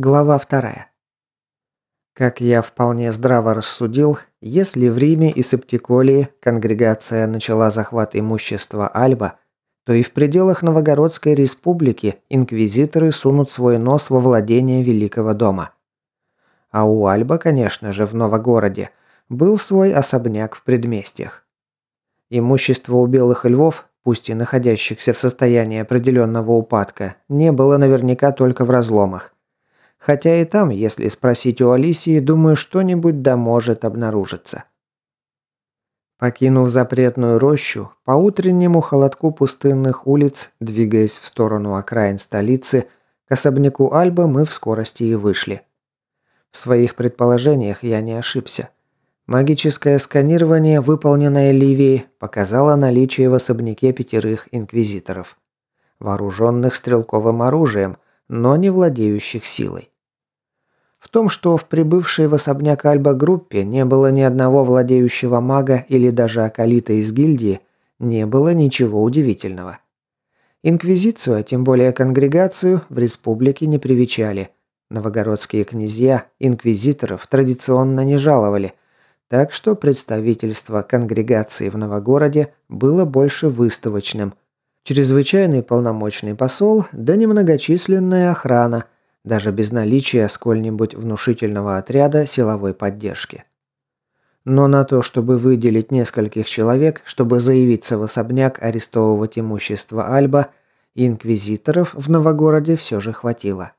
Глава вторая. Как я вполне здраво рассудил, если в Риме и Септиколии конгрегация начала захват имущества Альба, то и в пределах Новогородской республики инквизиторы сунут свой нос во владение Великого дома. А у Альба, конечно же, в Новогороде был свой особняк в предместьях. Имущество у белых львов, пусть и находящихся в состоянии определенного упадка, не было наверняка только в разломах. Хотя и там, если спросить у Алисии, думаю, что-нибудь да может обнаружиться. Покинув запретную рощу, по утреннему холодку пустынных улиц, двигаясь в сторону окраин столицы, к особняку Альба мы в скорости и вышли. В своих предположениях я не ошибся. Магическое сканирование, выполненное Ливией, показало наличие в особняке пятерых инквизиторов. Вооруженных стрелковым оружием, но не владеющих силой. В том, что в прибывшей в особняк Альба группе не было ни одного владеющего мага или даже акалита из гильдии, не было ничего удивительного. Инквизицию, а тем более конгрегацию, в республике не привечали. Новогородские князья инквизиторов традиционно не жаловали, так что представительство конгрегации в Новогороде было больше выставочным. Чрезвычайный полномочный посол, да немногочисленная охрана – даже без наличия сколь-нибудь внушительного отряда силовой поддержки. Но на то, чтобы выделить нескольких человек, чтобы заявиться в особняк арестовывать имущество Альба, инквизиторов в Новогороде все же хватило.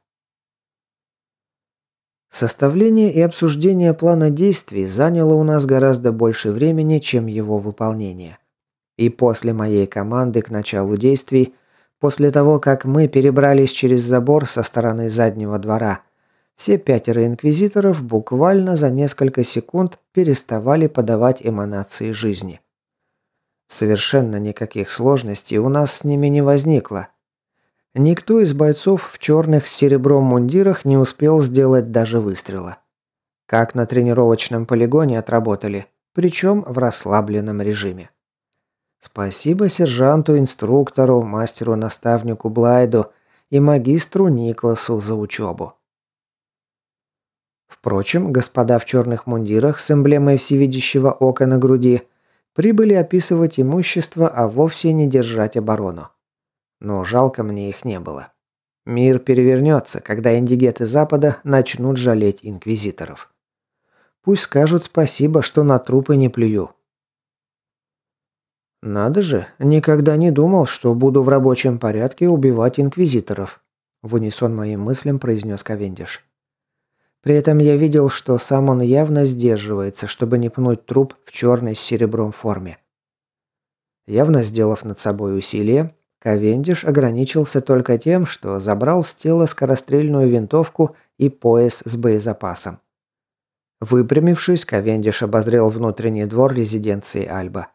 Составление и обсуждение плана действий заняло у нас гораздо больше времени, чем его выполнение. И после моей команды к началу действий После того, как мы перебрались через забор со стороны заднего двора, все пятеро инквизиторов буквально за несколько секунд переставали подавать эманации жизни. Совершенно никаких сложностей у нас с ними не возникло. Никто из бойцов в черных с серебром мундирах не успел сделать даже выстрела. Как на тренировочном полигоне отработали, причем в расслабленном режиме. Спасибо сержанту-инструктору, мастеру-наставнику Блайду и магистру Никласу за учебу. Впрочем, господа в черных мундирах с эмблемой всевидящего ока на груди прибыли описывать имущество, а вовсе не держать оборону. Но жалко мне их не было. Мир перевернется, когда индигеты Запада начнут жалеть инквизиторов. Пусть скажут спасибо, что на трупы не плюю. «Надо же, никогда не думал, что буду в рабочем порядке убивать инквизиторов», в унисон моим мыслям произнес Ковендиш. При этом я видел, что сам он явно сдерживается, чтобы не пнуть труп в черной с серебром форме. Явно сделав над собой усилие, Ковендиш ограничился только тем, что забрал с тела скорострельную винтовку и пояс с боезапасом. Выпрямившись, Ковендиш обозрел внутренний двор резиденции Альба.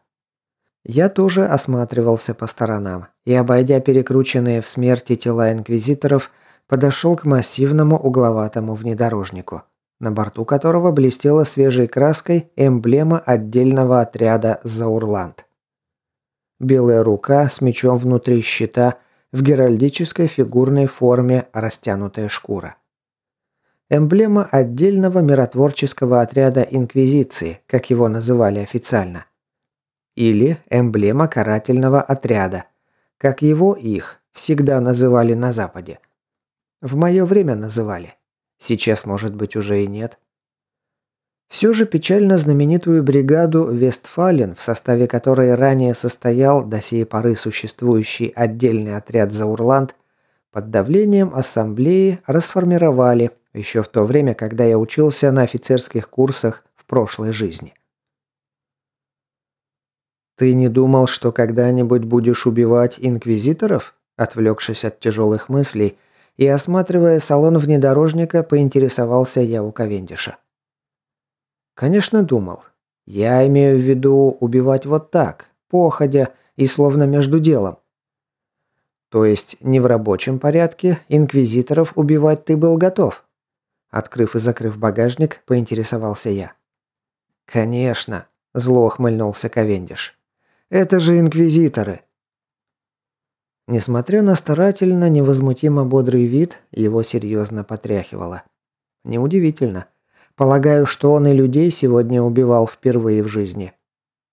Я тоже осматривался по сторонам и, обойдя перекрученные в смерти тела инквизиторов, подошел к массивному угловатому внедорожнику, на борту которого блестела свежей краской эмблема отдельного отряда «Заурланд». Белая рука с мечом внутри щита в геральдической фигурной форме растянутая шкура. Эмблема отдельного миротворческого отряда Инквизиции, как его называли официально – или эмблема карательного отряда, как его их всегда называли на Западе. В мое время называли. Сейчас, может быть, уже и нет. Все же печально знаменитую бригаду «Вестфален», в составе которой ранее состоял до сей поры существующий отдельный отряд «Заурланд», под давлением ассамблеи расформировали еще в то время, когда я учился на офицерских курсах в прошлой жизни. «Ты не думал, что когда-нибудь будешь убивать инквизиторов?» Отвлекшись от тяжелых мыслей и осматривая салон внедорожника, поинтересовался я у Ковендиша. «Конечно, думал. Я имею в виду убивать вот так, походя и словно между делом. То есть не в рабочем порядке инквизиторов убивать ты был готов?» Открыв и закрыв багажник, поинтересовался я. «Конечно», – зло ухмыльнулся Ковендиш. Это же инквизиторы. Несмотря на старательно невозмутимо бодрый вид, его серьезно потряхивало. Неудивительно. Полагаю, что он и людей сегодня убивал впервые в жизни.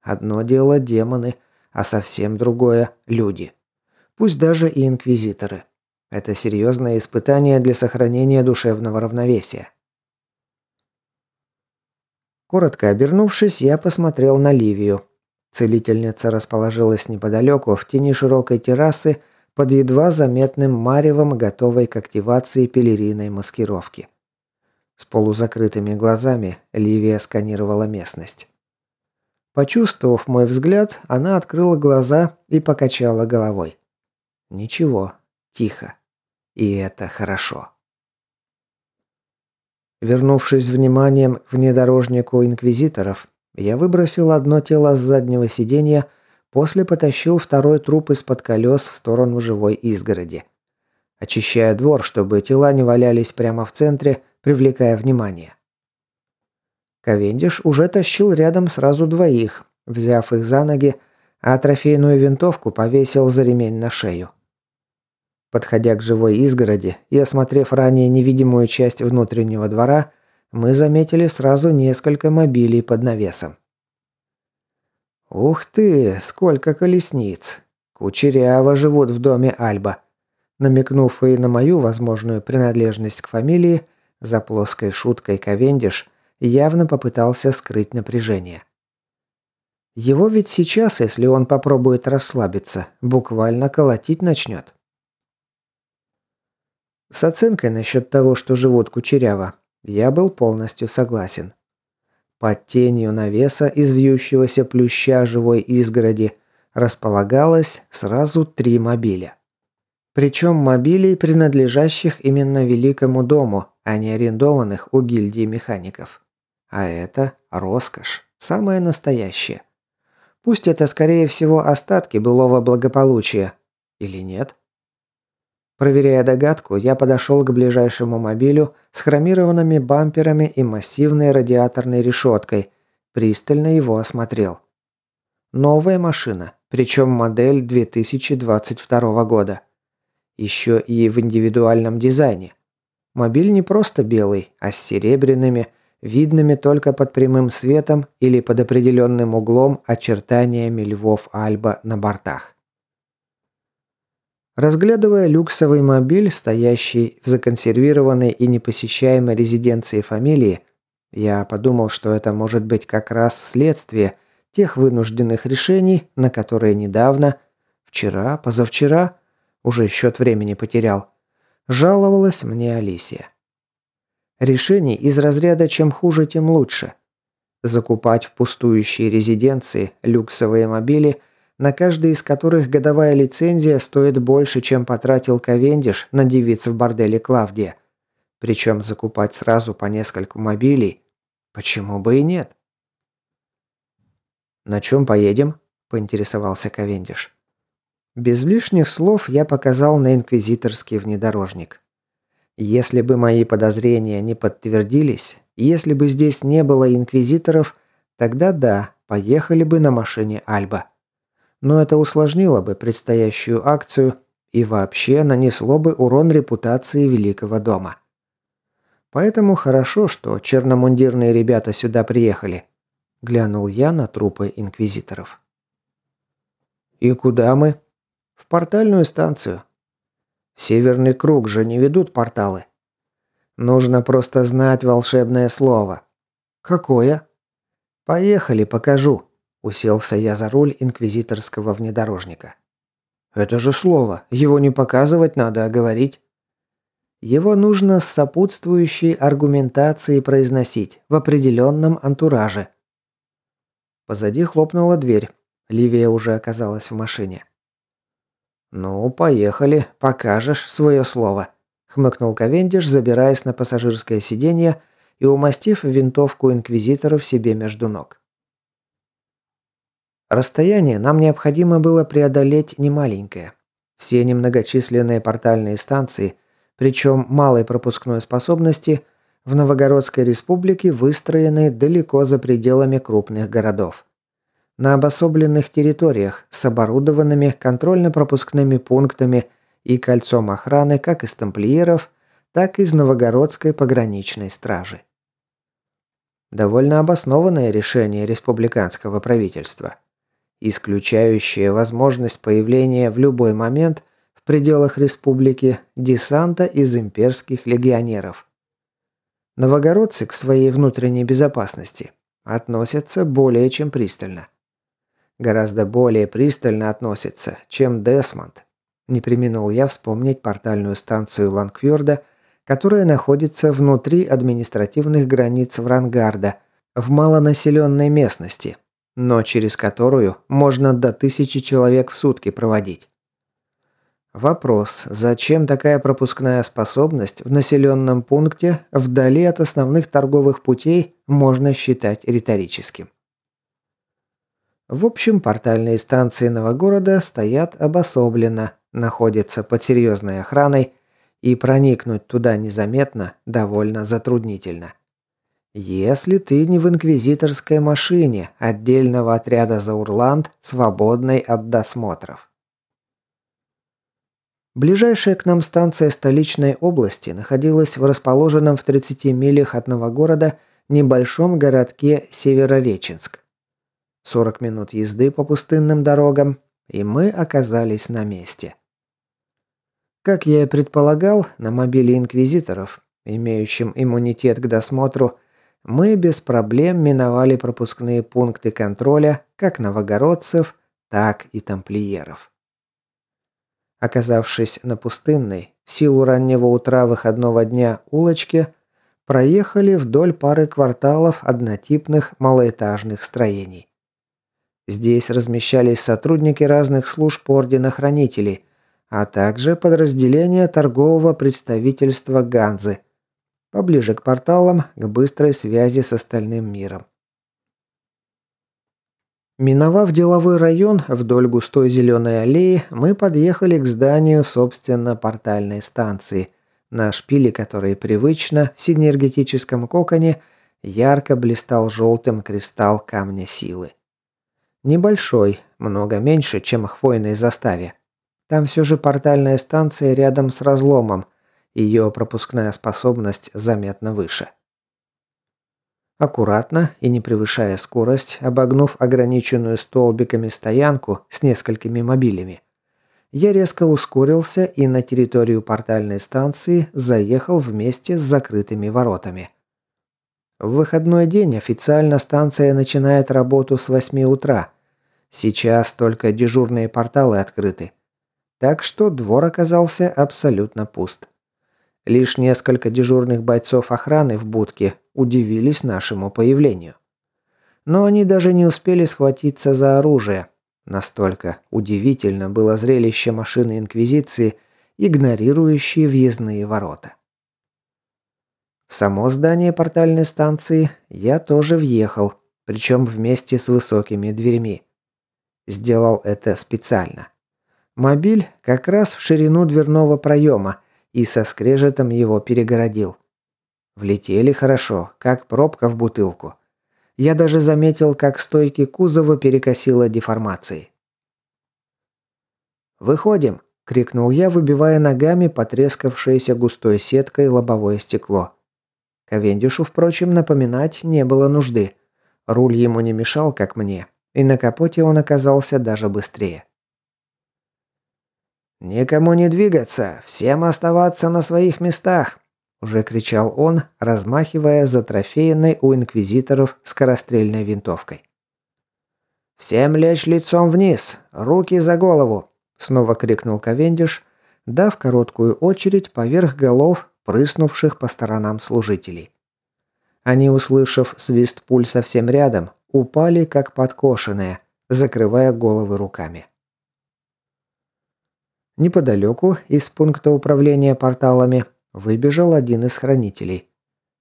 Одно дело демоны, а совсем другое – люди. Пусть даже и инквизиторы. Это серьезное испытание для сохранения душевного равновесия. Коротко обернувшись, я посмотрел на Ливию. Целительница расположилась неподалеку, в тени широкой террасы, под едва заметным маревом, готовой к активации пелериной маскировки. С полузакрытыми глазами Ливия сканировала местность. Почувствовав мой взгляд, она открыла глаза и покачала головой. Ничего, тихо. И это хорошо. Вернувшись вниманием к внедорожнику инквизиторов, я выбросил одно тело с заднего сиденья, после потащил второй труп из-под колес в сторону живой изгороди. Очищая двор, чтобы тела не валялись прямо в центре, привлекая внимание. Ковендиш уже тащил рядом сразу двоих, взяв их за ноги, а трофейную винтовку повесил за ремень на шею. Подходя к живой изгороди и осмотрев ранее невидимую часть внутреннего двора, мы заметили сразу несколько мобилей под навесом. «Ух ты, сколько колесниц! Кучеряво живут в доме Альба!» Намекнув и на мою возможную принадлежность к фамилии, за плоской шуткой Ковендиш явно попытался скрыть напряжение. Его ведь сейчас, если он попробует расслабиться, буквально колотить начнет. С оценкой насчет того, что живут кучеряво, я был полностью согласен. Под тенью навеса из вьющегося плюща живой изгороди располагалось сразу три мобиля. Причем мобилей, принадлежащих именно великому дому, а не арендованных у гильдии механиков. А это роскошь, самая настоящая. Пусть это, скорее всего, остатки былого благополучия. Или нет? Проверяя догадку, я подошел к ближайшему мобилю с хромированными бамперами и массивной радиаторной решеткой, пристально его осмотрел. Новая машина, причем модель 2022 года. Еще и в индивидуальном дизайне. Мобиль не просто белый, а с серебряными, видными только под прямым светом или под определенным углом очертаниями львов Альба на бортах. Разглядывая люксовый мобиль, стоящий в законсервированной и непосещаемой резиденции фамилии, я подумал, что это может быть как раз следствие тех вынужденных решений, на которые недавно, вчера, позавчера, уже счет времени потерял, жаловалась мне Алисия. Решений из разряда «чем хуже, тем лучше». Закупать в пустующие резиденции люксовые мобили, на каждый из которых годовая лицензия стоит больше, чем потратил Ковендиш на девиц в борделе Клавдия. Причем закупать сразу по нескольку мобилей. Почему бы и нет? «На чем поедем?» – поинтересовался Ковендиш. Без лишних слов я показал на инквизиторский внедорожник. Если бы мои подозрения не подтвердились, если бы здесь не было инквизиторов, тогда да, поехали бы на машине Альба. Но это усложнило бы предстоящую акцию и вообще нанесло бы урон репутации Великого дома. Поэтому хорошо, что черномундирные ребята сюда приехали. Глянул я на трупы инквизиторов. «И куда мы?» «В портальную станцию. Северный круг же не ведут порталы. Нужно просто знать волшебное слово. Какое? Поехали, покажу. Уселся я за руль инквизиторского внедорожника. Это же слово. Его не показывать надо, а говорить. Его нужно с сопутствующей аргументацией произносить в определенном антураже. Позади хлопнула дверь. Ливия уже оказалась в машине. «Ну, поехали, покажешь свое слово», – хмыкнул Ковендиш, забираясь на пассажирское сиденье и умастив винтовку инквизиторов себе между ног. Расстояние нам необходимо было преодолеть немаленькое. Все немногочисленные портальные станции, причем малой пропускной способности, в Новогородской республике выстроены далеко за пределами крупных городов. на обособленных территориях с оборудованными контрольно-пропускными пунктами и кольцом охраны как из тамплиеров, так и из Новогородской пограничной стражи. Довольно обоснованное решение республиканского правительства, исключающее возможность появления в любой момент в пределах республики десанта из имперских легионеров. Новогородцы к своей внутренней безопасности относятся более чем пристально. Гораздо более пристально относятся, чем Десмонд. Не применил я вспомнить портальную станцию Лангфьорда которая находится внутри административных границ Врангарда, в малонаселенной местности, но через которую можно до тысячи человек в сутки проводить. Вопрос, зачем такая пропускная способность в населенном пункте вдали от основных торговых путей, можно считать риторическим. В общем, портальные станции Новогорода стоят обособленно, находятся под серьезной охраной и проникнуть туда незаметно довольно затруднительно. Если ты не в инквизиторской машине отдельного отряда Заурланд, свободной от досмотров. Ближайшая к нам станция столичной области находилась в расположенном в 30 милях от Новогорода небольшом городке Северореченск. 40 минут езды по пустынным дорогам, и мы оказались на месте. Как я и предполагал, на мобиле инквизиторов, имеющим иммунитет к досмотру, мы без проблем миновали пропускные пункты контроля как новогородцев, так и тамплиеров. Оказавшись на пустынной, в силу раннего утра выходного дня улочке, проехали вдоль пары кварталов однотипных малоэтажных строений. Здесь размещались сотрудники разных служб Ордена Хранителей – а также подразделение торгового представительства Ганзы, поближе к порталам, к быстрой связи с остальным миром. Миновав деловой район вдоль густой зеленой аллеи, мы подъехали к зданию, собственно, портальной станции, на шпиле которой привычно в синергетическом коконе ярко блистал желтым кристалл камня силы. Небольшой, много меньше, чем хвойной заставе. Там все же портальная станция рядом с разломом. Ее пропускная способность заметно выше. Аккуратно и не превышая скорость, обогнув ограниченную столбиками стоянку с несколькими мобилями, я резко ускорился и на территорию портальной станции заехал вместе с закрытыми воротами. В выходной день официально станция начинает работу с 8 утра. Сейчас только дежурные порталы открыты. Так что двор оказался абсолютно пуст. Лишь несколько дежурных бойцов охраны в будке удивились нашему появлению. Но они даже не успели схватиться за оружие. Настолько удивительно было зрелище машины Инквизиции, игнорирующей въездные ворота. В само здание портальной станции я тоже въехал, причем вместе с высокими дверьми. Сделал это специально. Мобиль как раз в ширину дверного проема и со скрежетом его перегородил. Влетели хорошо, как пробка в бутылку. Я даже заметил, как стойки кузова перекосило деформацией. «Выходим!» – крикнул я, выбивая ногами потрескавшееся густой сеткой лобовое стекло. Ковендишу, впрочем, напоминать не было нужды. Руль ему не мешал, как мне, и на капоте он оказался даже быстрее. «Никому не двигаться! Всем оставаться на своих местах!» Уже кричал он, размахивая затрофеянной у инквизиторов скорострельной винтовкой. «Всем лечь лицом вниз! Руки за голову!» Снова крикнул Ковендиш, дав короткую очередь поверх голов прыснувших по сторонам служителей. Они, услышав свист пуль совсем рядом, упали как подкошенные, закрывая головы руками. Неподалеку, из пункта управления порталами, выбежал один из хранителей.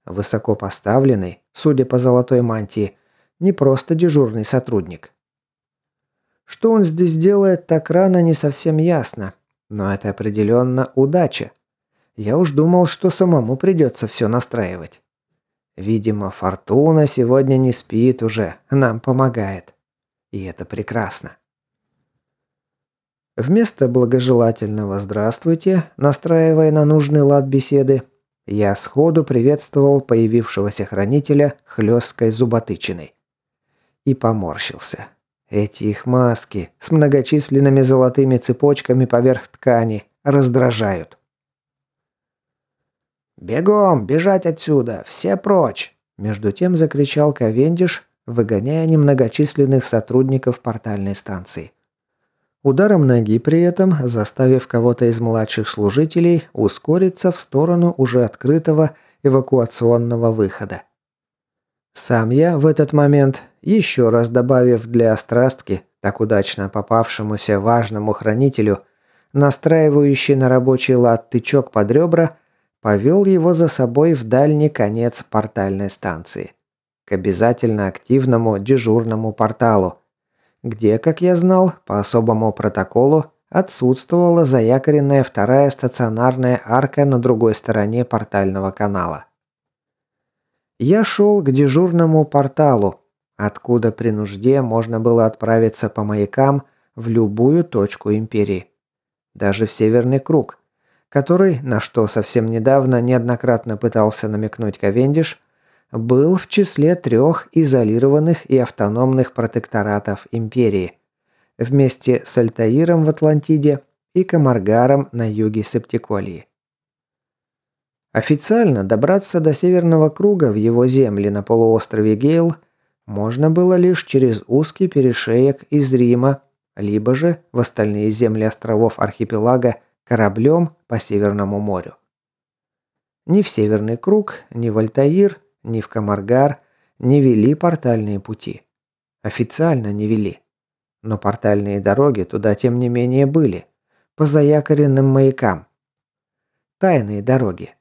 Высоко поставленный, судя по золотой мантии, не просто дежурный сотрудник. Что он здесь делает так рано, не совсем ясно, но это определенно удача. Я уж думал, что самому придется все настраивать. Видимо, Фортуна сегодня не спит уже, нам помогает. И это прекрасно. Вместо благожелательного «здравствуйте», настраивая на нужный лад беседы, я сходу приветствовал появившегося хранителя хлесткой зуботычиной. И поморщился. Эти их маски с многочисленными золотыми цепочками поверх ткани раздражают. «Бегом! Бежать отсюда! Все прочь!» Между тем закричал Ковендиш, выгоняя немногочисленных сотрудников портальной станции. Ударом ноги при этом заставив кого-то из младших служителей ускориться в сторону уже открытого эвакуационного выхода. Сам я в этот момент, еще раз добавив для острастки, так удачно попавшемуся важному хранителю, настраивающий на рабочий лад тычок под ребра, повел его за собой в дальний конец портальной станции. К обязательно активному дежурному порталу, где, как я знал, по особому протоколу отсутствовала заякоренная вторая стационарная арка на другой стороне портального канала. Я шел к дежурному порталу, откуда при нужде можно было отправиться по маякам в любую точку Империи. Даже в Северный Круг, который, на что совсем недавно неоднократно пытался намекнуть Ковендиш, был в числе трех изолированных и автономных протекторатов империи, вместе с Альтаиром в Атлантиде и Камаргаром на юге Септиколии. Официально добраться до Северного круга в его земли на полуострове Гейл можно было лишь через узкий перешеек из Рима, либо же в остальные земли островов архипелага кораблем по Северному морю. Ни в Северный круг, ни в Альтаир ни в Камаргар не вели портальные пути. Официально не вели. Но портальные дороги туда тем не менее были. По заякоренным маякам. Тайные дороги.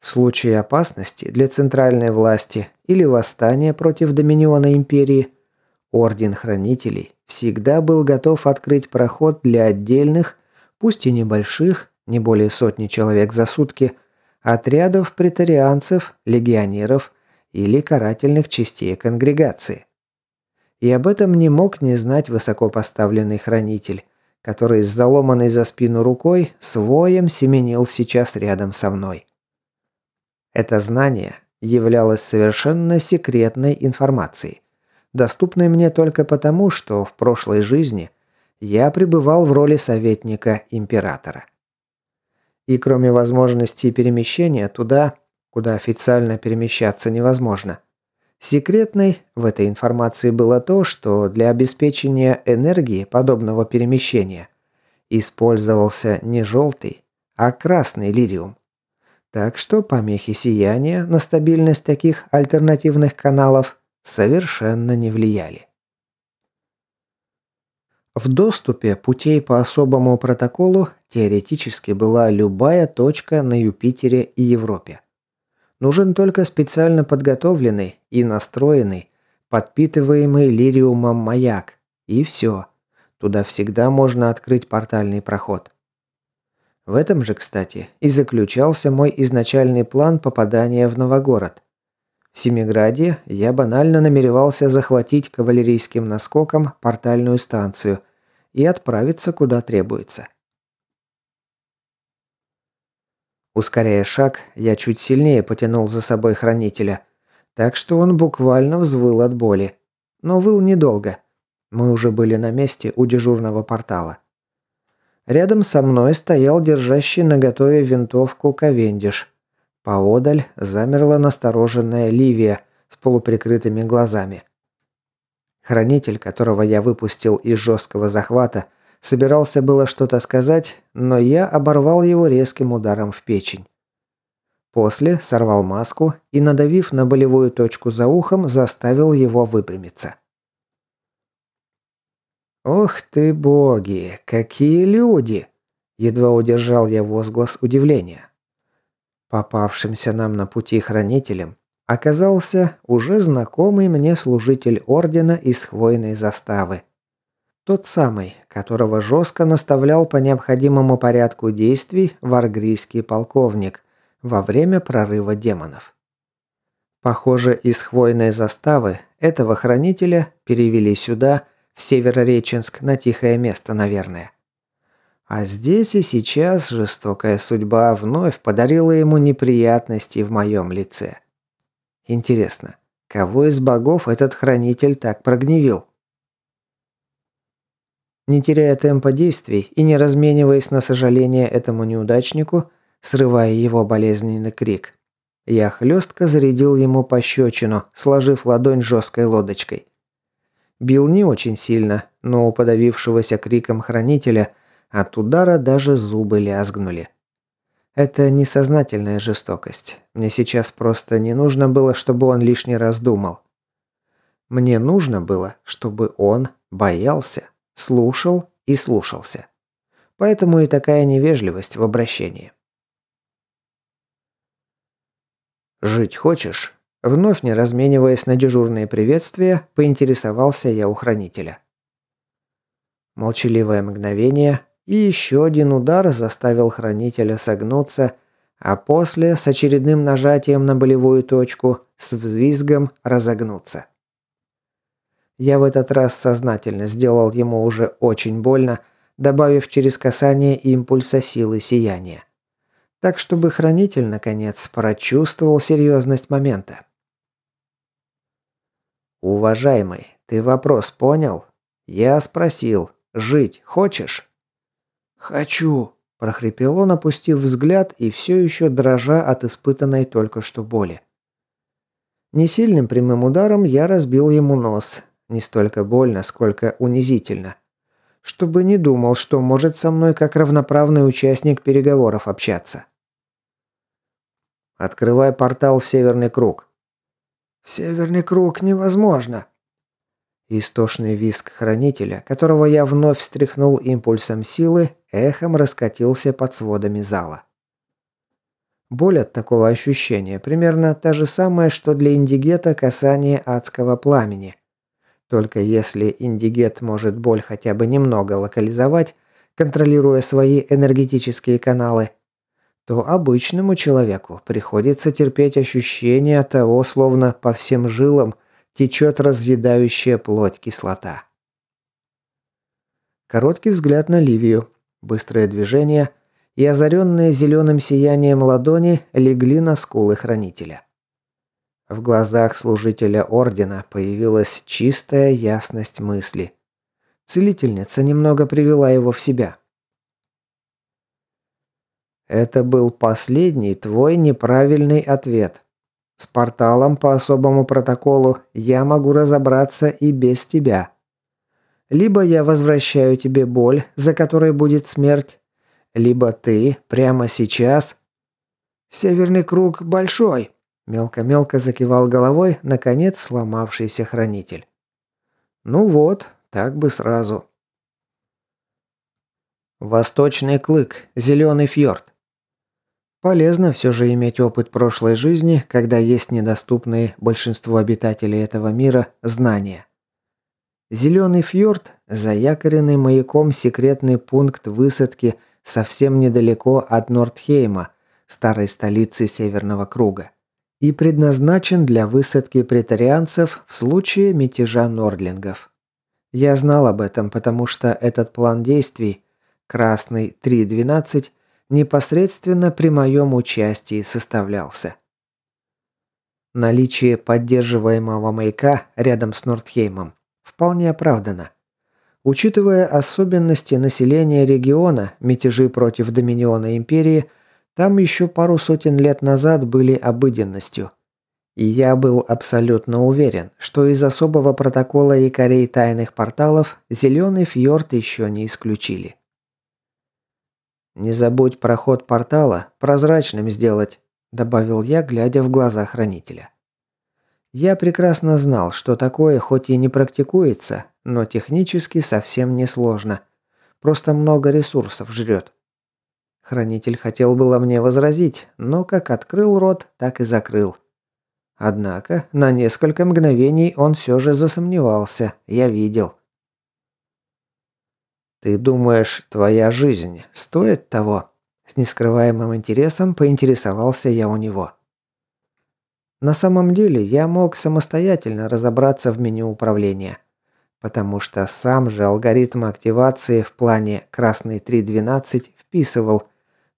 В случае опасности для центральной власти или восстания против доминиона империи, Орден Хранителей всегда был готов открыть проход для отдельных, пусть и небольших, не более сотни человек за сутки, отрядов претарианцев, легионеров или карательных частей конгрегации. И об этом не мог не знать высокопоставленный хранитель, который с заломанной за спину рукой своем семенил сейчас рядом со мной. Это знание являлось совершенно секретной информацией, доступной мне только потому, что в прошлой жизни я пребывал в роли советника императора. И кроме возможности перемещения туда, куда официально перемещаться невозможно. Секретной в этой информации было то, что для обеспечения энергии подобного перемещения использовался не желтый, а красный лириум. Так что помехи сияния на стабильность таких альтернативных каналов совершенно не влияли. В доступе путей по особому протоколу теоретически была любая точка на Юпитере и Европе. Нужен только специально подготовленный и настроенный, подпитываемый лириумом маяк. И все. Туда всегда можно открыть портальный проход. В этом же, кстати, и заключался мой изначальный план попадания в Новогород. В Семиграде я банально намеревался захватить кавалерийским наскоком портальную станцию и отправиться куда требуется. Ускоряя шаг, я чуть сильнее потянул за собой хранителя, так что он буквально взвыл от боли. Но выл недолго. Мы уже были на месте у дежурного портала. Рядом со мной стоял держащий наготове винтовку Ковендиш. Поодаль замерла настороженная Ливия с полуприкрытыми глазами. Хранитель, которого я выпустил из жесткого захвата, собирался было что-то сказать, но я оборвал его резким ударом в печень. После сорвал маску и, надавив на болевую точку за ухом, заставил его выпрямиться. «Ох ты боги, какие люди!» Едва удержал я возглас удивления. Попавшимся нам на пути хранителем оказался уже знакомый мне служитель ордена из хвойной заставы. Тот самый, которого жестко наставлял по необходимому порядку действий варгрийский полковник во время прорыва демонов. Похоже, из хвойной заставы этого хранителя перевели сюда в Северореченск на тихое место, наверное. А здесь и сейчас жестокая судьба вновь подарила ему неприятности в моем лице. Интересно, кого из богов этот хранитель так прогневил? Не теряя темпа действий и не размениваясь на сожаление этому неудачнику, срывая его болезненный крик, я хлестко зарядил ему пощечину, сложив ладонь жесткой лодочкой. Бил не очень сильно, но у подавившегося криком хранителя от удара даже зубы лязгнули. Это несознательная жестокость. Мне сейчас просто не нужно было, чтобы он лишний раз думал. Мне нужно было, чтобы он боялся, слушал и слушался. Поэтому и такая невежливость в обращении. «Жить хочешь?» Вновь не размениваясь на дежурные приветствия, поинтересовался я у хранителя. Молчаливое мгновение, и еще один удар заставил хранителя согнуться, а после, с очередным нажатием на болевую точку, с взвизгом разогнуться. Я в этот раз сознательно сделал ему уже очень больно, добавив через касание импульса силы сияния. Так, чтобы хранитель, наконец, прочувствовал серьезность момента. «Уважаемый, ты вопрос понял? Я спросил, жить хочешь?» «Хочу», – прохрипел он, опустив взгляд и все еще дрожа от испытанной только что боли. Несильным прямым ударом я разбил ему нос. Не столько больно, сколько унизительно. Чтобы не думал, что может со мной как равноправный участник переговоров общаться. «Открывай портал в Северный круг». «В Северный круг невозможно», Истошный визг хранителя, которого я вновь встряхнул импульсом силы, эхом раскатился под сводами зала. Боль от такого ощущения примерно та же самая, что для индигета касание адского пламени. Только если индигет может боль хотя бы немного локализовать, контролируя свои энергетические каналы, то обычному человеку приходится терпеть ощущение того, словно по всем жилам течет разъедающая плоть кислота. Короткий взгляд на Ливию, быстрое движение и озаренные зеленым сиянием ладони легли на скулы хранителя. В глазах служителя ордена появилась чистая ясность мысли. Целительница немного привела его в себя. Это был последний твой неправильный ответ. С порталом по особому протоколу я могу разобраться и без тебя. Либо я возвращаю тебе боль, за которой будет смерть, либо ты прямо сейчас... Северный круг большой, мелко-мелко закивал головой, наконец сломавшийся хранитель. Ну вот, так бы сразу. Восточный клык, зеленый фьорд. Полезно все же иметь опыт прошлой жизни, когда есть недоступные большинству обитателей этого мира знания. Зеленый фьорд – заякоренный маяком секретный пункт высадки совсем недалеко от Нордхейма, старой столицы Северного круга, и предназначен для высадки претарианцев в случае мятежа нордлингов. Я знал об этом, потому что этот план действий, красный 3.12, непосредственно при моем участии составлялся. Наличие поддерживаемого маяка рядом с Нордхеймом вполне оправдано. Учитывая особенности населения региона, мятежи против Доминиона Империи там еще пару сотен лет назад были обыденностью. И я был абсолютно уверен, что из особого протокола якорей тайных порталов Зеленый фьорд еще не исключили. «Не забудь проход портала прозрачным сделать», – добавил я, глядя в глаза хранителя. Я прекрасно знал, что такое хоть и не практикуется, но технически совсем не сложно. Просто много ресурсов жрет. Хранитель хотел было мне возразить, но как открыл рот, так и закрыл. Однако на несколько мгновений он все же засомневался, я видел. «Ты думаешь, твоя жизнь стоит того?» С нескрываемым интересом поинтересовался я у него. На самом деле я мог самостоятельно разобраться в меню управления. потому что сам же алгоритм активации в плане «красный 3.12» вписывал,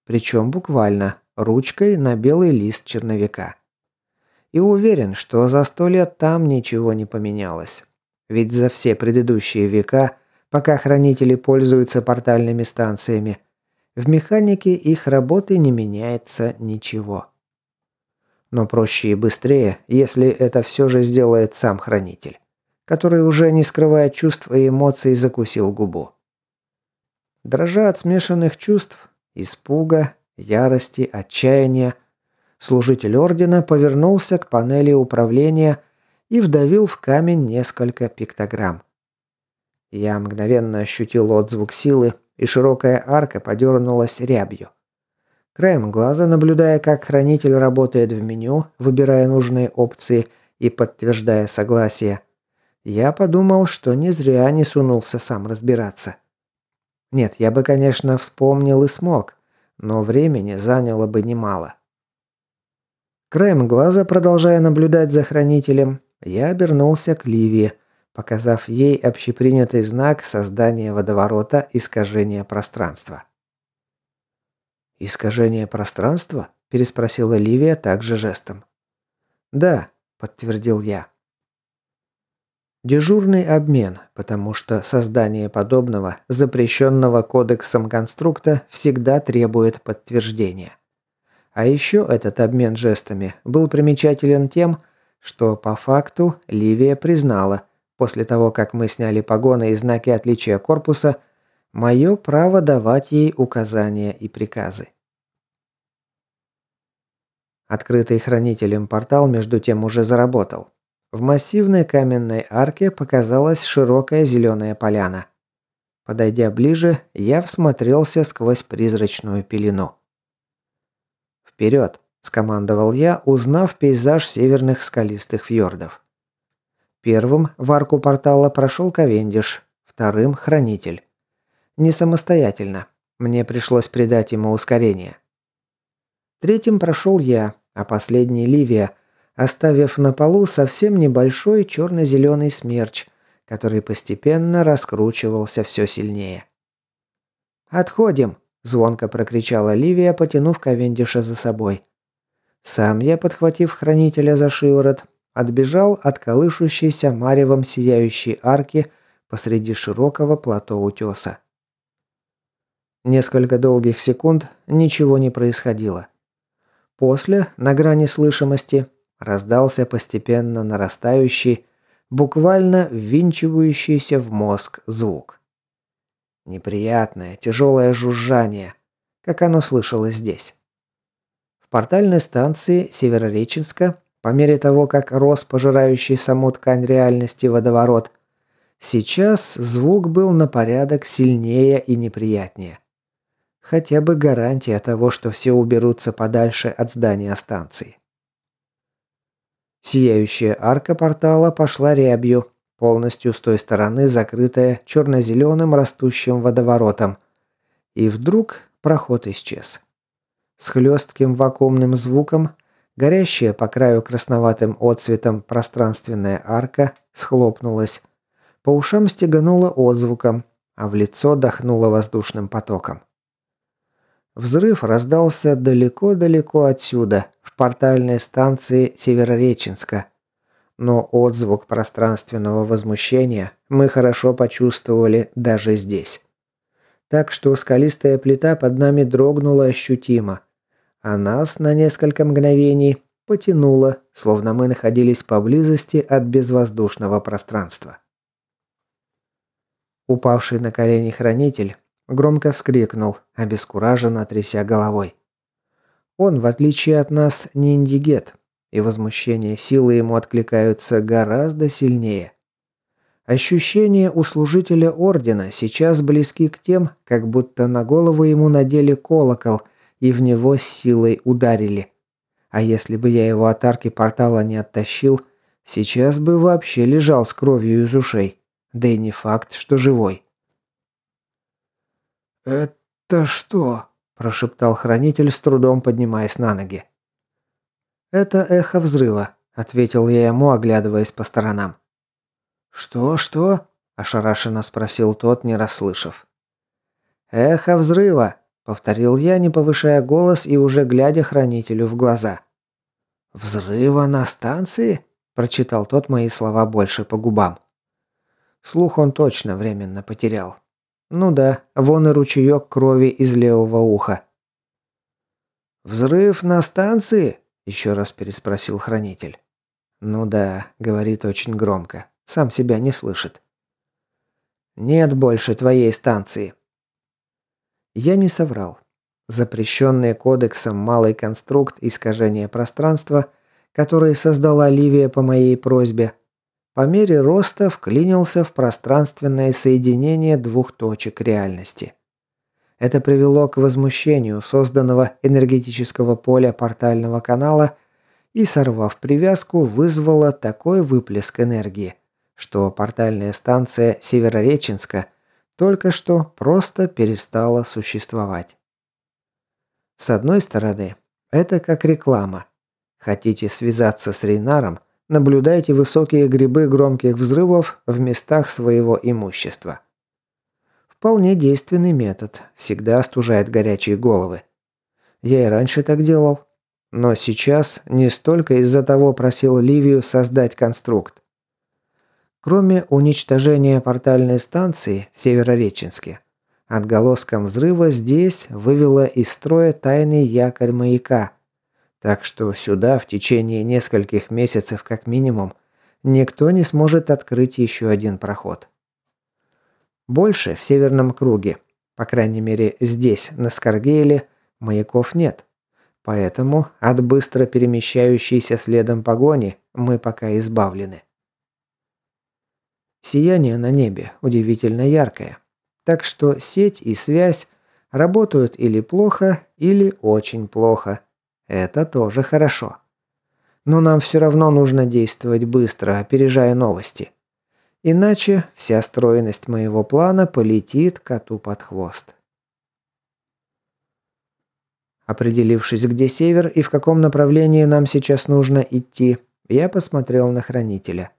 причем буквально, ручкой на белый лист черновика. И уверен, что за сто лет там ничего не поменялось. Ведь за все предыдущие века, пока хранители пользуются портальными станциями, в механике их работы не меняется ничего. Но проще и быстрее, если это все же сделает сам хранитель, который уже не скрывая чувств и эмоций закусил губу. Дрожа от смешанных чувств, испуга, ярости, отчаяния, служитель ордена повернулся к панели управления и вдавил в камень несколько пиктограмм. Я мгновенно ощутил отзвук силы, и широкая арка подернулась рябью. Краем глаза, наблюдая, как хранитель работает в меню, выбирая нужные опции и подтверждая согласие, я подумал, что не зря не сунулся сам разбираться. Нет, я бы, конечно, вспомнил и смог, но времени заняло бы немало. Краем глаза, продолжая наблюдать за хранителем, я обернулся к Ливии, показав ей общепринятый знак создания водоворота искажения пространства. «Искажение пространства?» – переспросила Ливия также жестом. «Да», – подтвердил я. Дежурный обмен, потому что создание подобного, запрещенного кодексом конструкта, всегда требует подтверждения. А еще этот обмен жестами был примечателен тем, что по факту Ливия признала, после того, как мы сняли погоны и знаки отличия корпуса, мое право давать ей указания и приказы. Открытый хранителем портал между тем уже заработал. В массивной каменной арке показалась широкая зеленая поляна. Подойдя ближе, я всмотрелся сквозь призрачную пелену. «Вперед!» – скомандовал я, узнав пейзаж северных скалистых фьордов. Первым в арку портала прошел Ковендиш, вторым – Хранитель. Не самостоятельно. Мне пришлось придать ему ускорение. Третьим прошел я, а последний – Ливия – оставив на полу совсем небольшой черно-зеленый смерч, который постепенно раскручивался все сильнее. «Отходим!» – звонко прокричала Ливия, потянув Ковендиша за собой. Сам я, подхватив хранителя за шиворот, отбежал от колышущейся маревом сияющей арки посреди широкого плато утеса. Несколько долгих секунд ничего не происходило. После, на грани слышимости, Раздался постепенно нарастающий, буквально ввинчивающийся в мозг звук. Неприятное, тяжелое жужжание, как оно слышалось здесь. В портальной станции Северореченска, по мере того, как рос пожирающий саму ткань реальности водоворот, сейчас звук был на порядок сильнее и неприятнее. Хотя бы гарантия того, что все уберутся подальше от здания станции. Сияющая арка портала пошла рябью, полностью с той стороны закрытая черно-зеленым растущим водоворотом. И вдруг проход исчез. С хлестким вакуумным звуком горящая по краю красноватым отцветом пространственная арка схлопнулась. По ушам стеганула отзвуком, а в лицо дохнуло воздушным потоком. Взрыв раздался далеко-далеко отсюда, в портальной станции Северореченска. Но отзвук пространственного возмущения мы хорошо почувствовали даже здесь. Так что скалистая плита под нами дрогнула ощутимо, а нас на несколько мгновений потянуло, словно мы находились поблизости от безвоздушного пространства. Упавший на колени хранитель Громко вскрикнул, обескураженно тряся головой. Он, в отличие от нас, не индигет, и возмущение силы ему откликаются гораздо сильнее. Ощущения у служителя ордена сейчас близки к тем, как будто на голову ему надели колокол и в него силой ударили. А если бы я его от арки портала не оттащил, сейчас бы вообще лежал с кровью из ушей. Да и не факт, что живой. «Это что?» – прошептал хранитель, с трудом поднимаясь на ноги. «Это эхо взрыва», – ответил я ему, оглядываясь по сторонам. «Что, что?» – ошарашенно спросил тот, не расслышав. «Эхо взрыва!» – повторил я, не повышая голос и уже глядя хранителю в глаза. «Взрыва на станции?» – прочитал тот мои слова больше по губам. Слух он точно временно потерял. Ну да, вон и ручеек крови из левого уха. «Взрыв на станции?» – еще раз переспросил хранитель. «Ну да», – говорит очень громко. Сам себя не слышит. «Нет больше твоей станции». Я не соврал. Запрещенный кодексом малый конструкт искажения пространства, который создала Ливия по моей просьбе, по мере роста вклинился в пространственное соединение двух точек реальности. Это привело к возмущению созданного энергетического поля портального канала и, сорвав привязку, вызвало такой выплеск энергии, что портальная станция Северореченска только что просто перестала существовать. С одной стороны, это как реклама. Хотите связаться с Рейнаром, наблюдайте высокие грибы громких взрывов в местах своего имущества. Вполне действенный метод, всегда остужает горячие головы. Я и раньше так делал. Но сейчас не столько из-за того просил Ливию создать конструкт. Кроме уничтожения портальной станции в Северореченске, отголоском взрыва здесь вывела из строя тайный якорь маяка. Так что сюда в течение нескольких месяцев как минимум никто не сможет открыть еще один проход. Больше в Северном круге, по крайней мере здесь, на Скаргейле, маяков нет. Поэтому от быстро перемещающейся следом погони мы пока избавлены. Сияние на небе удивительно яркое. Так что сеть и связь работают или плохо, или очень плохо. Это тоже хорошо. Но нам все равно нужно действовать быстро, опережая новости. Иначе вся стройность моего плана полетит коту под хвост. Определившись, где север и в каком направлении нам сейчас нужно идти, я посмотрел на хранителя.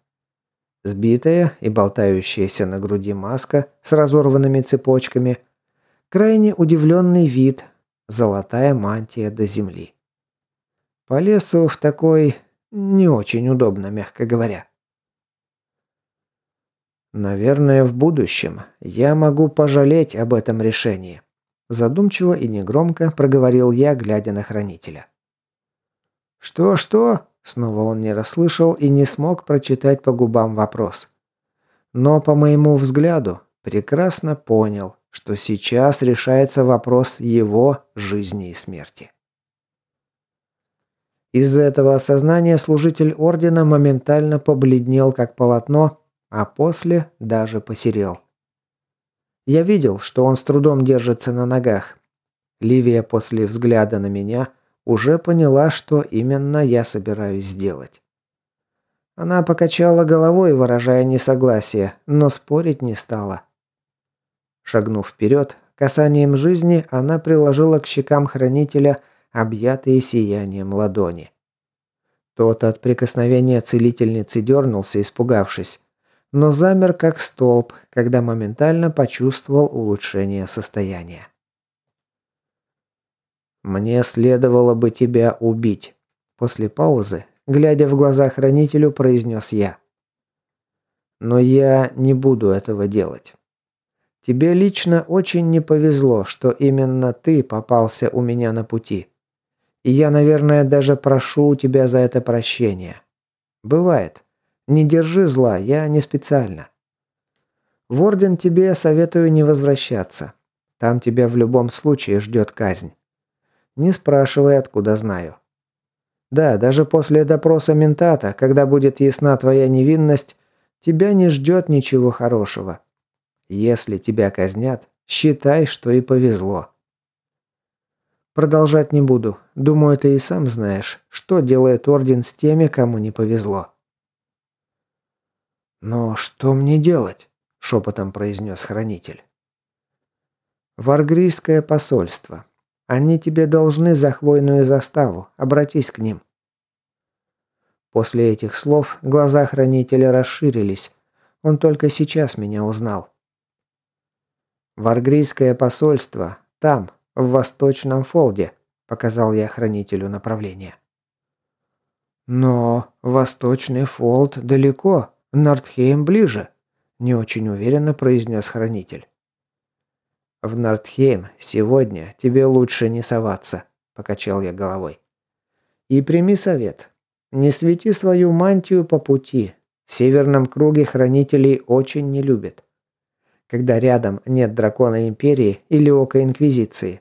Сбитая и болтающаяся на груди маска с разорванными цепочками, крайне удивленный вид, золотая мантия до земли. По лесу в такой не очень удобно, мягко говоря. Наверное, в будущем я могу пожалеть об этом решении. Задумчиво и негромко проговорил я, глядя на хранителя. «Что-что?» Снова он не расслышал и не смог прочитать по губам вопрос. Но, по моему взгляду, прекрасно понял, что сейчас решается вопрос его жизни и смерти. Из-за этого осознания служитель ордена моментально побледнел, как полотно, а после даже посерел. Я видел, что он с трудом держится на ногах. Ливия после взгляда на меня уже поняла, что именно я собираюсь сделать. Она покачала головой, выражая несогласие, но спорить не стала. Шагнув вперед, касанием жизни она приложила к щекам хранителя объятые сиянием ладони. Тот от прикосновения целительницы дернулся, испугавшись, но замер как столб, когда моментально почувствовал улучшение состояния. «Мне следовало бы тебя убить», – после паузы, глядя в глаза хранителю, произнес я. «Но я не буду этого делать. Тебе лично очень не повезло, что именно ты попался у меня на пути. И я, наверное, даже прошу у тебя за это прощения. Бывает. Не держи зла, я не специально. В Орден тебе советую не возвращаться. Там тебя в любом случае ждет казнь. Не спрашивай, откуда знаю. Да, даже после допроса ментата, когда будет ясна твоя невинность, тебя не ждет ничего хорошего. Если тебя казнят, считай, что и повезло. Продолжать не буду. Думаю, ты и сам знаешь, что делает Орден с теми, кому не повезло. «Но что мне делать?» – шепотом произнес хранитель. «Варгрийское посольство. Они тебе должны за хвойную заставу. Обратись к ним». После этих слов глаза хранителя расширились. Он только сейчас меня узнал. «Варгрийское посольство. Там, в восточном фолде», – показал я хранителю направление. «Но восточный фолд далеко, Нортхейм ближе», – не очень уверенно произнес хранитель. «В Нортхейм сегодня тебе лучше не соваться», – покачал я головой. «И прими совет. Не свети свою мантию по пути. В северном круге хранителей очень не любят когда рядом нет дракона Империи или Ока Инквизиции.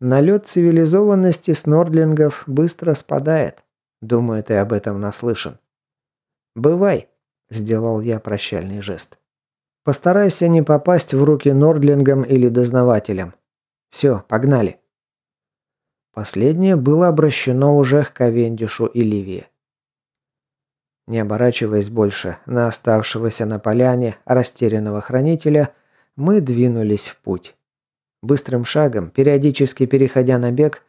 Налет цивилизованности снордлингов быстро спадает. Думаю, ты об этом наслышан. «Бывай», – сделал я прощальный жест. «Постарайся не попасть в руки нордлингам или дознавателям. Все, погнали». Последнее было обращено уже к Ковендишу и Ливии. Не оборачиваясь больше на оставшегося на поляне растерянного хранителя, мы двинулись в путь. Быстрым шагом, периодически переходя на бег,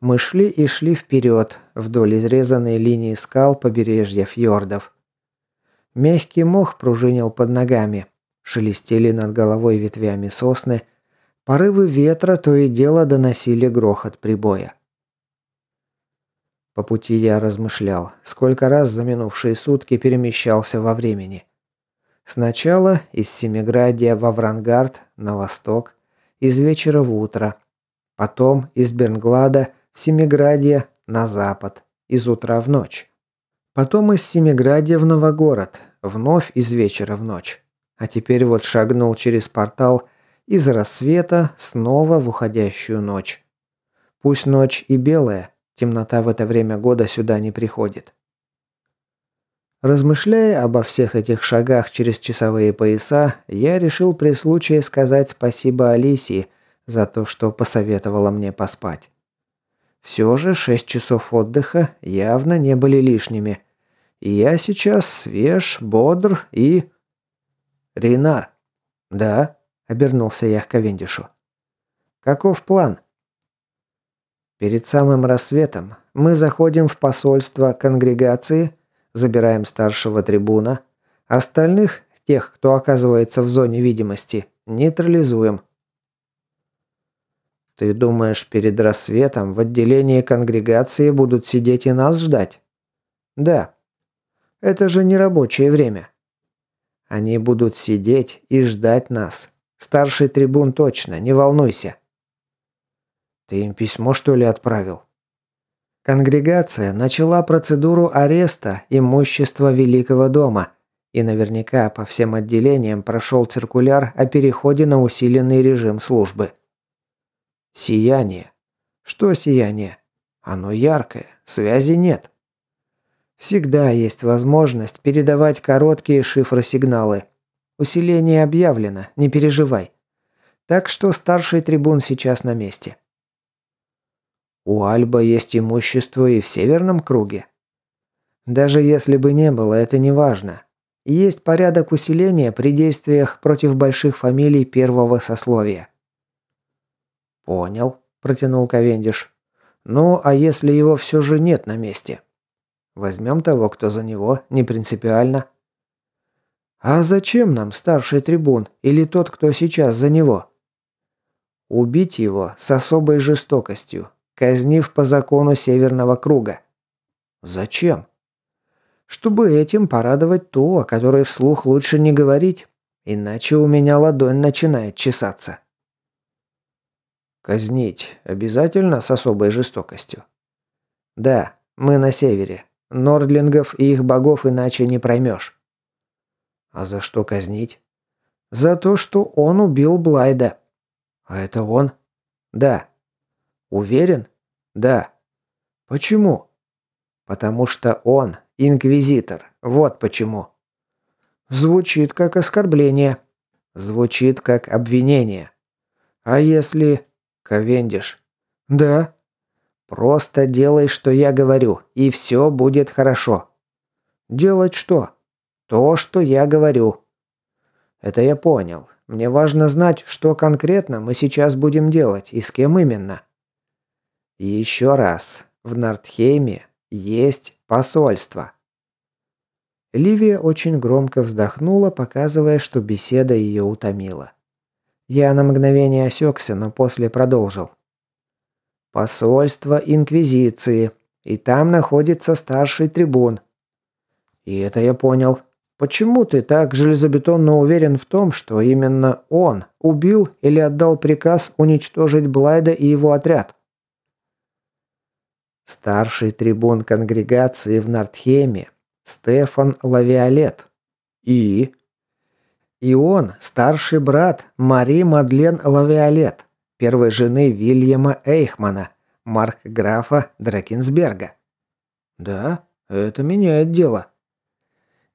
мы шли и шли вперед, вдоль изрезанной линии скал побережья фьордов. Мягкий мох пружинил под ногами, шелестели над головой ветвями сосны, порывы ветра то и дело доносили грохот прибоя. По пути я размышлял, сколько раз за минувшие сутки перемещался во времени. Сначала из Семиградия в Аврангард на восток, из вечера в утро. Потом из Бернглада в Семиградия на запад, из утра в ночь. Потом из Семиградия в Новогород, вновь из вечера в ночь. А теперь вот шагнул через портал из рассвета снова в уходящую ночь. Пусть ночь и белая, Темнота в это время года сюда не приходит. Размышляя обо всех этих шагах через часовые пояса, я решил при случае сказать спасибо Алисии за то, что посоветовала мне поспать. Все же шесть часов отдыха явно не были лишними. И я сейчас свеж, бодр и... «Рейнар». «Да», — обернулся я к Ковендишу. «Каков план?» Перед самым рассветом мы заходим в посольство конгрегации, забираем старшего трибуна, остальных, тех, кто оказывается в зоне видимости, нейтрализуем. Ты думаешь, перед рассветом в отделении конгрегации будут сидеть и нас ждать? Да. Это же не рабочее время. Они будут сидеть и ждать нас. Старший трибун точно, не волнуйся. Ты им письмо, что ли, отправил?» Конгрегация начала процедуру ареста имущества Великого дома, и наверняка по всем отделениям прошел циркуляр о переходе на усиленный режим службы. Сияние. Что сияние? Оно яркое, связи нет. Всегда есть возможность передавать короткие шифросигналы. Усиление объявлено, не переживай. Так что старший трибун сейчас на месте. У Альба есть имущество и в северном круге. Даже если бы не было, это не важно. Есть порядок усиления при действиях против больших фамилий первого сословия. Понял, протянул Ковендиш. Ну, а если его все же нет на месте? Возьмем того, кто за него, не принципиально. А зачем нам старший трибун или тот, кто сейчас за него? Убить его с особой жестокостью, казнив по закону Северного круга. Зачем? Чтобы этим порадовать ту, о которой вслух лучше не говорить, иначе у меня ладонь начинает чесаться. Казнить обязательно с особой жестокостью? Да, мы на севере. Нордлингов и их богов иначе не проймешь. А за что казнить? За то, что он убил Блайда. А это он? Да. Уверен? Да. Почему? Потому что он инквизитор. Вот почему. Звучит как оскорбление. Звучит как обвинение. А если... Ковендиш. Да. Просто делай, что я говорю, и все будет хорошо. Делать что? То, что я говорю. Это я понял. Мне важно знать, что конкретно мы сейчас будем делать и с кем именно. И еще раз, в Нортхейме есть посольство. Ливия очень громко вздохнула, показывая, что беседа ее утомила. Я на мгновение осекся, но после продолжил. «Посольство Инквизиции, и там находится старший трибун». «И это я понял. Почему ты так железобетонно уверен в том, что именно он убил или отдал приказ уничтожить Блайда и его отряд?» Старший трибун конгрегации в Нортхеме Стефан Лавиолет. И... И он старший брат Мари Мадлен Лавиолет, первой жены Вильяма Эйхмана, маркграфа Дракенсберга. Да, это меняет дело.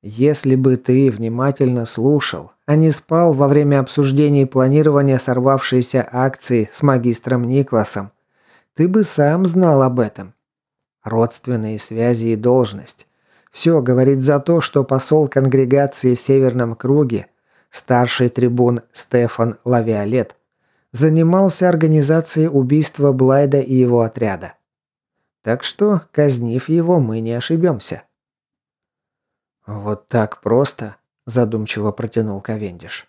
Если бы ты внимательно слушал, а не спал во время обсуждений планирования сорвавшейся акции с магистром Никласом, ты бы сам знал об этом. Родственные связи и должность. Все говорит за то, что посол конгрегации в Северном круге, старший трибун Стефан Лавиолет, занимался организацией убийства Блайда и его отряда. Так что, казнив его, мы не ошибемся. «Вот так просто?» – задумчиво протянул Ковендиш.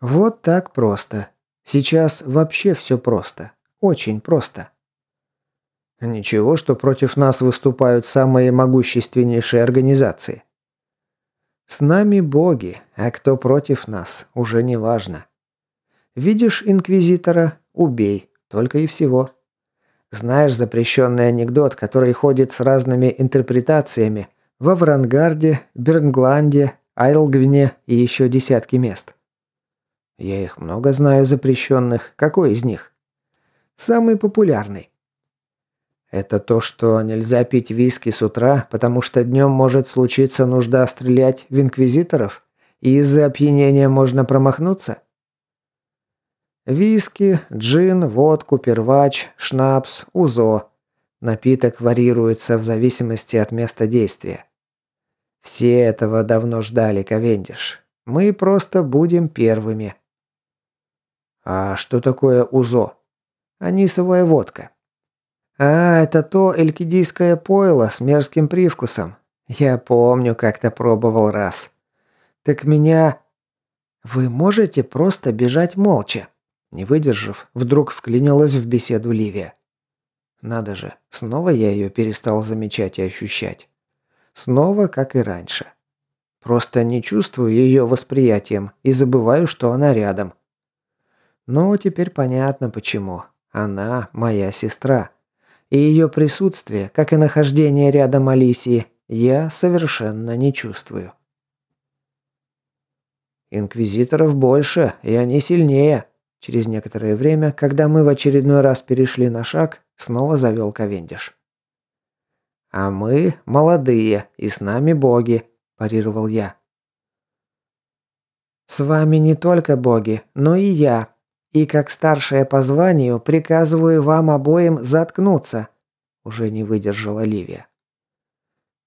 «Вот так просто. Сейчас вообще все просто. Очень просто. Ничего, что против нас выступают самые могущественнейшие организации. С нами боги, а кто против нас, уже не важно. Видишь инквизитора – убей, только и всего. Знаешь запрещенный анекдот, который ходит с разными интерпретациями во Врангарде, Бернгланде, Айлгвине и еще десятки мест. Я их много знаю запрещенных. Какой из них? Самый популярный. Это то, что нельзя пить виски с утра, потому что днем может случиться нужда стрелять в инквизиторов, и из-за опьянения можно промахнуться? Виски, джин, водку, первач, шнапс, узо. Напиток варьируется в зависимости от места действия. Все этого давно ждали, Ковендиш. Мы просто будем первыми. А что такое узо? Анисовая водка. «А, это то элькидийское пойло с мерзким привкусом. Я помню, как-то пробовал раз. Так меня...» «Вы можете просто бежать молча?» Не выдержав, вдруг вклинилась в беседу Ливия. Надо же, снова я ее перестал замечать и ощущать. Снова, как и раньше. Просто не чувствую ее восприятием и забываю, что она рядом. Но теперь понятно почему. Она моя сестра и ее присутствие, как и нахождение рядом Алисии, я совершенно не чувствую. Инквизиторов больше, и они сильнее. Через некоторое время, когда мы в очередной раз перешли на шаг, снова завел Ковендиш. «А мы молодые, и с нами боги», – парировал я. «С вами не только боги, но и я», и как старшая по званию приказываю вам обоим заткнуться», – уже не выдержала Ливия.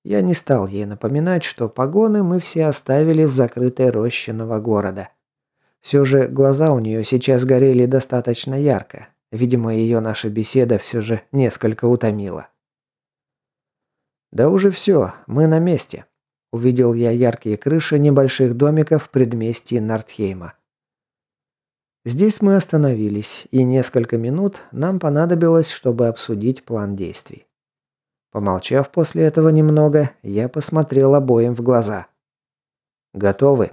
Я не стал ей напоминать, что погоны мы все оставили в закрытой роще города. Все же глаза у нее сейчас горели достаточно ярко. Видимо, ее наша беседа все же несколько утомила. «Да уже все, мы на месте», – увидел я яркие крыши небольших домиков в предместье Нортхейма. Здесь мы остановились, и несколько минут нам понадобилось, чтобы обсудить план действий. Помолчав после этого немного, я посмотрел обоим в глаза. «Готовы?»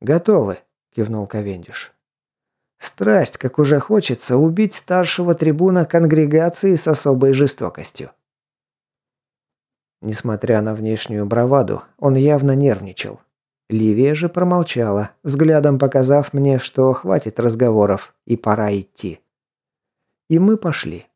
«Готовы», – кивнул Ковендиш. «Страсть, как уже хочется, убить старшего трибуна конгрегации с особой жестокостью». Несмотря на внешнюю браваду, он явно нервничал. Ливия же промолчала, взглядом показав мне, что хватит разговоров и пора идти. И мы пошли.